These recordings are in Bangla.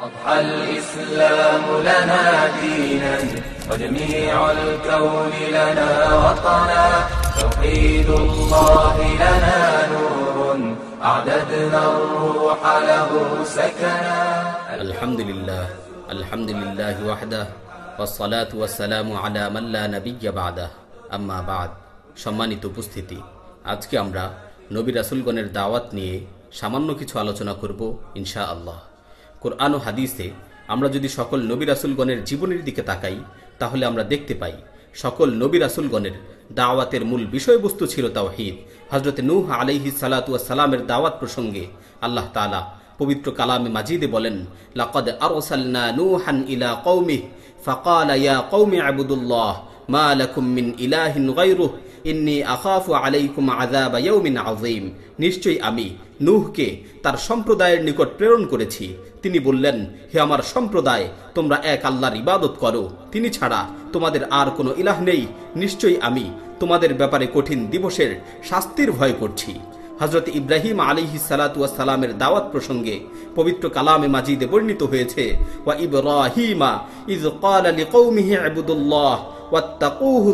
أضحى الإسلام لنا دينا وجميع الكون لنا وطنا توحيد الله لنا نور أعددنا الروح له سكنا الحمد لله الحمد لله وحده والصلاة والسلام على من لا نبي بعده أما بعد সম্মানিত উপস্থিতি আজকে আমরা নবী রাসুলগণের দাওয়াত নিয়ে সামান্য কিছু আলোচনা করব ইনশা আল্লাহ কোরআন ও হাদিসে আমরা যদি সকল নবী রাসুলগণের জীবনের দিকে তাকাই, তাহলে আমরা দেখতে পাই, সকল নবী রাসুলগণের দাওয়াতের মূল বিষয়বস্তু ছিল তাওহিদ। হজরত নূহ আলাইহি সালাতু সালামের দাওয়াত প্রসঙ্গে আল্লাহ তাআলা পবিত্র কালামে মাজিদে বলেন, লাকাদ আরসালনা নূহান ইলা কওমিহি, ফাকালা ইয়া কওমি আবুদুল্লাহ, মা লাকুম মিন ইলাহিন গায়রুহ। ইন্নী আখাফু আলাইকুম নিশ্চয়ই আমি নূহকে তার সম্প্রদায়ের নিকট প্রেরণ করেছি। তিনি বললেন, হে আমার সম্প্রদায়, তোমরা এক আল্লাহর ইবাদত করো। তিনি ছাড়া তোমাদের আর কোনো ইলাহ নেই। নিশ্চয়ই আমি তোমাদের ব্যাপারে কঠিন দিবসের শাস্তির ভয় করছি। হজরত ইব্রাহিম আলিহি সালামের দাওয়াত প্রসঙ্গে পবিত্র কালামে মাজিদে বর্ণিত হয়েছে, ওয়া ইব্রাহিমা ইজ ইবুদুল্লাহ। ওয়াত্তাকুহু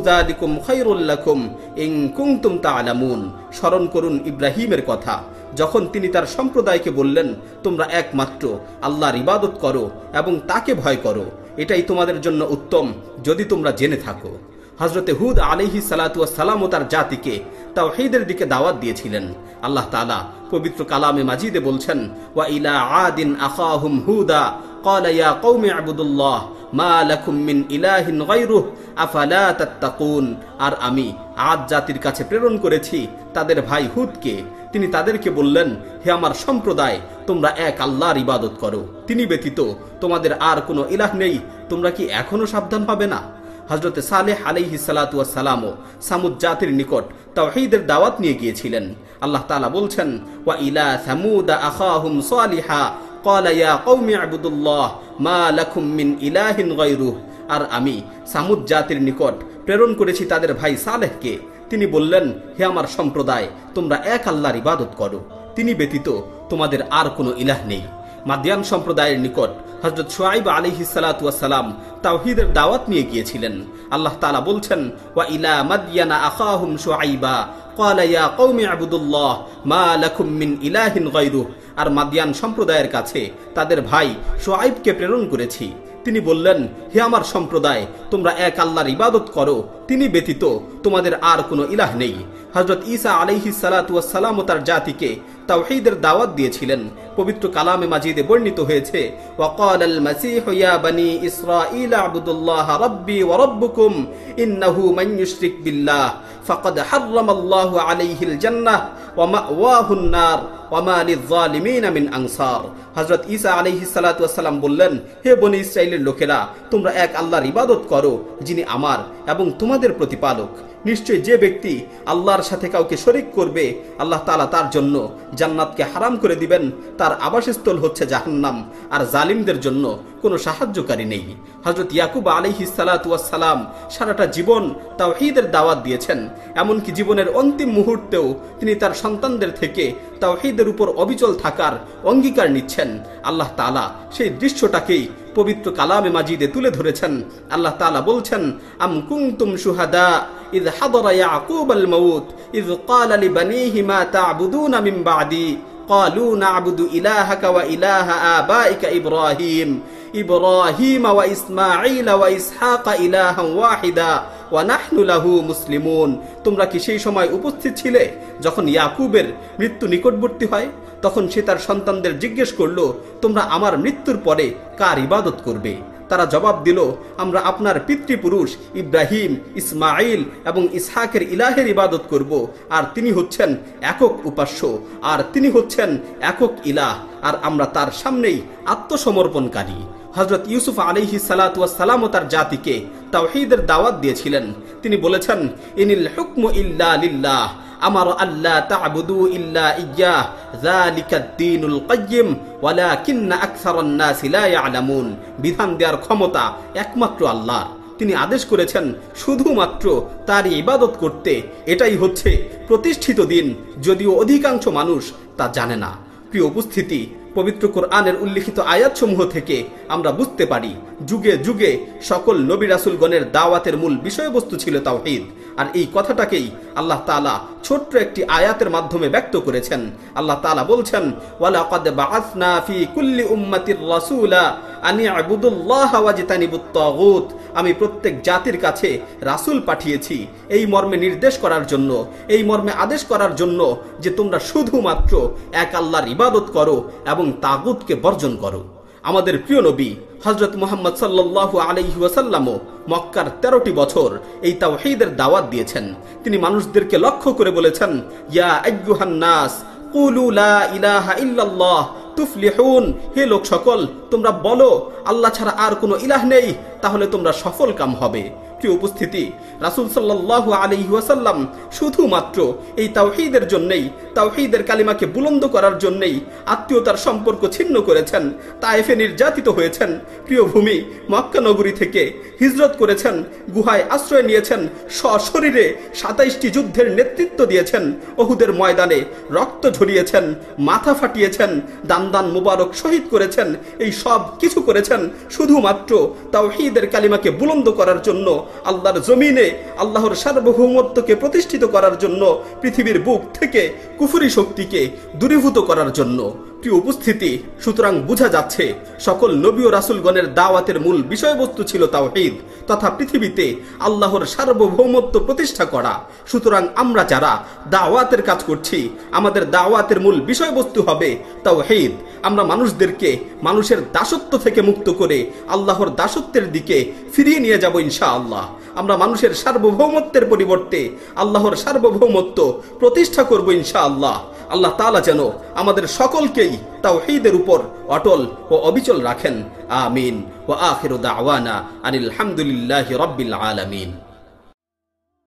যালিকুম খায়রুল লাকুম ইন কুনতুম তা'লামুন। স্মরণ করুন ইব্রাহিমের কথা। যখন তিনি তার সম্প্রদায়কে বললেন, তোমরা একমাত্র, আল্লাহর ইবাদত করো এবং তাকে ভয় করো। এটাই তোমাদের জন্য উত্তম, যদি তোমরা জেনে থাকো। হজরতে হুদ আলিহি সালাম ও তার জাতিকে তাওহীদের দিকে দাওয়াত দিয়েছিলেন আল্লাহ তাআলা পবিত্র কালামে মাজিদে বলছেন ওয়া ইলা আদিন আখাহুম হুদা قال يا قوم اعبدوا الله ما لكم من ইলাহ غيره আফালা তাত্তাকুন আর আমি আদ জাতির কাছে প্রেরণ করেছি তাদের ভাই হুদকে তিনি তাদেরকে বললেন হে আমার সম্প্রদায় তোমরা এক আল্লাহর ইবাদত করো তিনি ব্যতীত তোমাদের আর কোনো ইলাহ নেই তোমরা কি এখনো সাবধান হবে না হজরতে সালেহ আলাইহি সালামও সামুদ জাতির নিকট তাওহীদের দাওয়াত নিয়ে গিয়েছিলেন আল্লাহ তাআলা বলছেন ওয়া ইলা সামুদা আখাহুম সালিহা قال يا قوم اعبدوا الله ما لكم من إله غيره আর আমি সামুদ জাতির নিকট প্রেরণ করেছি তাদের ভাই সালেহকে তিনি বললেন হে আমার সম্প্রদায় তোমরা এক আল্লাহর ইবাদত করো তিনি ব্যতীত তোমাদের আর কোনো ইলাহ নেই মাদিয়ান সম্প্রদায়ের নিকট হজরত সোয়াইব আলী হিসালাতাম তাওহিদের দাওয়াত নিয়ে গিয়েছিলেন। আল্লাহ তালা বলছেন, ওয়া ইলা মাদিয়ানা আকাহুম সোয়াইবা কলাইয়া কৌমি আবুদুল্লাহ মা লাখুম ইলাহিন গৈরুহ আর মাদিয়ান সম্প্রদায়ের কাছে তাদের ভাই সোয়াইবকে প্রেরণ করেছি। তিনি বললেন, হে আমার সম্প্রদায়, তোমরা এক আল্লাহর ইবাদত করো, তিনি ব্যতীত তোমাদের আর কোনো ইলাহ নেই। হজরত ঈসা আলাইহি সালাম ও তার জাতিকে তাওহীদের দাওয়াত দিয়েছিলেন। পবিত্র কালামে মাজিদে বর্ণিত হয়েছে ওয়াকাল আল মাসীহ ইয়া বনি ইসরাঈল আবুদুল্লাহ রাব্বি ওয়া রাব্বুকুম, ইন্নাহু মান ইউশরিক বিল্লাহ, ফাকাদ হাররামাল্লাহু আলাইহিল জান্নাহ ওয়া মাওয়াহুন নার ওয়া মা লিয-যালিমিন মিন আনসার। হযরত ঈসা আলাইহিস সালাতু বললেন, হে বনি লোকেরা, তোমরা এক আল্লাহর ইবাদত করো, যিনি আমার এবং তোমাদের প্রতিপালক। নিশ্চয় যে ব্যক্তি আল্লাহর সাথে কাউকে শরিক করবে, আল্লাহ তালা তার জন্য জান্নাতকে হারাম করে দিবেন, তার আবাসস্থল হচ্ছে জাহান্নাম। আর জালিমদের জন্য কোনো সাহায্যকারী নেই। হজরত ইয়াকুব আলিহি সালাম সারাটা জীবন তাও ঈদের দাওয়াত দিয়েছেন। এমনকি জীবনের অন্তিম মুহূর্তেও তিনি তার সন্তানদের থেকে তাওহীদের উপর অবিচল থাকার অঙ্গীকার নিচ্ছেন। আল্লাহ তালা সেই দৃশ্যটাকেই পবিত্র কালামে মাজিদে তুলে ধরেছেন। আল্লাহ তালা বলছেন, আম কুমতুম সুহাদা إذ حضر يعقوب الموت إذ قال لبنيه ما تعبدون من بعدي قالوا نعبد إلهك وإله آبائك إبراهيم إبراهيم وإسماعيل وإسحاق إلها واحدا ওয়ানাহনু লাহু মুসলিমুন তোমরা কি সেই সময় উপস্থিত ছিলে যখন ইয়াকুবের মৃত্যু নিকটবর্তী হয় তখন সে তার সন্তানদের জিজ্ঞেস করলো তোমরা আমার মৃত্যুর পরে কার ইবাদত করবে তারা জবাব দিল, আমরা আপনার পিতৃপুরুষ ইব্রাহিম ইসমাইল এবং ইসহাকের ইলাহের ইবাদত করব। আর তিনি হচ্ছেন একক উপাস্য। আর তিনি হচ্ছেন একক ইলাহ। আর আমরা তার সামনেই আত্মসমর্পণকারী। হজরত ইউসুফ আলিহি সালাম ও তার জাতিকে তাওহিদের দাওয়াত দিয়েছিলেন। তিনি বলেছেন, ইনিল হুকম ইল্লা লিল্লাহ, আমার আল্লাহ তা'বুদু ইল্লা ইয়্যাহ, যালিকা দ্বীনুল কাইয়্যিম, ওয়ালাকিন্না আকসারান নাস লা ইয়ালামুন। বিধান দেওয়ার ক্ষমতা একমাত্র আল্লাহর তিনি আদেশ করেছেন, শুধুমাত্র তার ইবাদত করতে। এটাই হচ্ছে প্রতিষ্ঠিত দিন, যদিও অধিকাংশ মানুষ তা জানে না। প্রিয় উপস্থিতি পবিত্র কোরআনের উল্লিখিত আয়াতসমূহ থেকে আমরা বুঝতে পারি, যুগে যুগে সকল নবী রাসুলগণের দাওয়াতের মূল বিষয়বস্তু ছিল তাওহিদ। আর এই কথাটাকেই আল্লাহ তাআলা ছোট্ট একটি আয়াতের মাধ্যমে ব্যক্ত করেছেন। আল্লাহ তাআলা বলছেন কুল্লি আবুদুল্লাহ আমি প্রত্যেক জাতির কাছে রাসূল পাঠিয়েছি এই মর্মে নির্দেশ করার জন্য, এই মর্মে আদেশ করার জন্য যে তোমরা শুধুমাত্র এক আল্লাহর ইবাদত করো এবং তাগুতকে বর্জন করো। আমাদের প্রিয় নবী হজরত মোহাম্মদ সাল্লাহ ওয়াসাল্লামও মক্কার তেরোটি বছর এই তাওহীদের দাওয়াত দিয়েছেন। তিনি মানুষদেরকে লক্ষ্য করে বলেছেন, ইয়া আইয়ুহান নাস, কুলু লা ইলাহা ইল্লাল্লাহ হে লোক সকল, তোমরা বলো, আল্লাহ ছাড়া আর কোনো ইলাহ নেই, তাহলে তোমরা সফল কাম হবে। প্রিয় উপস্থিতি। রাসুল সাল্লাহ আলাইহি ওয়াসাল্লাম শুধুমাত্র এই তাওহীদের জন্যই, তাওহীদের কালিমাকে বুলন্দ করার জন্যই আত্মীয়তার সম্পর্ক ছিন্ন করেছেন, তায়েফে নির্যাতিত হয়েছেন, প্রিয় ভূমি, মক্কা নগরী থেকে হিজরত করেছেন, গুহায় আশ্রয় নিয়েছেন, সশরীরে সাতাইশটি যুদ্ধের নেতৃত্ব দিয়েছেন অহুদের ময়দানে রক্ত ঝরিয়েছেন, মাথা ফাটিয়েছেন দান দান মুবারক শহীদ করেছেন, এই সব কিছু করেছেন শুধুমাত্র তাওহীদের কালিমাকে বুলন্দ করার জন্য আল্লাহর জমিনে, আল্লাহর সার্বভৌমত্বকে প্রতিষ্ঠিত করার জন্য, পৃথিবীর বুক থেকে কুফুরি শক্তিকে দূরীভূত করার জন্য। উপস্থিতি। সুতরাং বোঝা যাচ্ছে, সকল নবী ও রাসুলগণের দাওয়াতের মূল বিষয়বস্তু ছিল তাওহীদ, তথা পৃথিবীতে আল্লাহর সার্বভৌমত্ব প্রতিষ্ঠা করা। সুতরাং আমরা যারা দাওয়াতের কাজ করছি, আমাদের দাওয়াতের মূল বিষয়বস্তু হবে তাওহীদ। আমরা মানুষদেরকে মানুষের দাসত্ব থেকে মুক্ত করে আল্লাহর দাসত্বের দিকে ফিরিয়ে নিয়ে যাব ইনশাআল্লাহ। আমরা মানুষের সার্বভৌমত্বের পরিবর্তে আল্লাহর সার্বভৌমত্ব প্রতিষ্ঠা করব ইনশাআল্লাহ। আল্লাহ তাআলা যেন আমাদের সকলকেই তাওহীদের উপর অটল ও অবিচল রাখেন। আমিন। ও আখির দাওয়ানা আনিল হামদুলিল্লাহ রব্বিল আলামিন।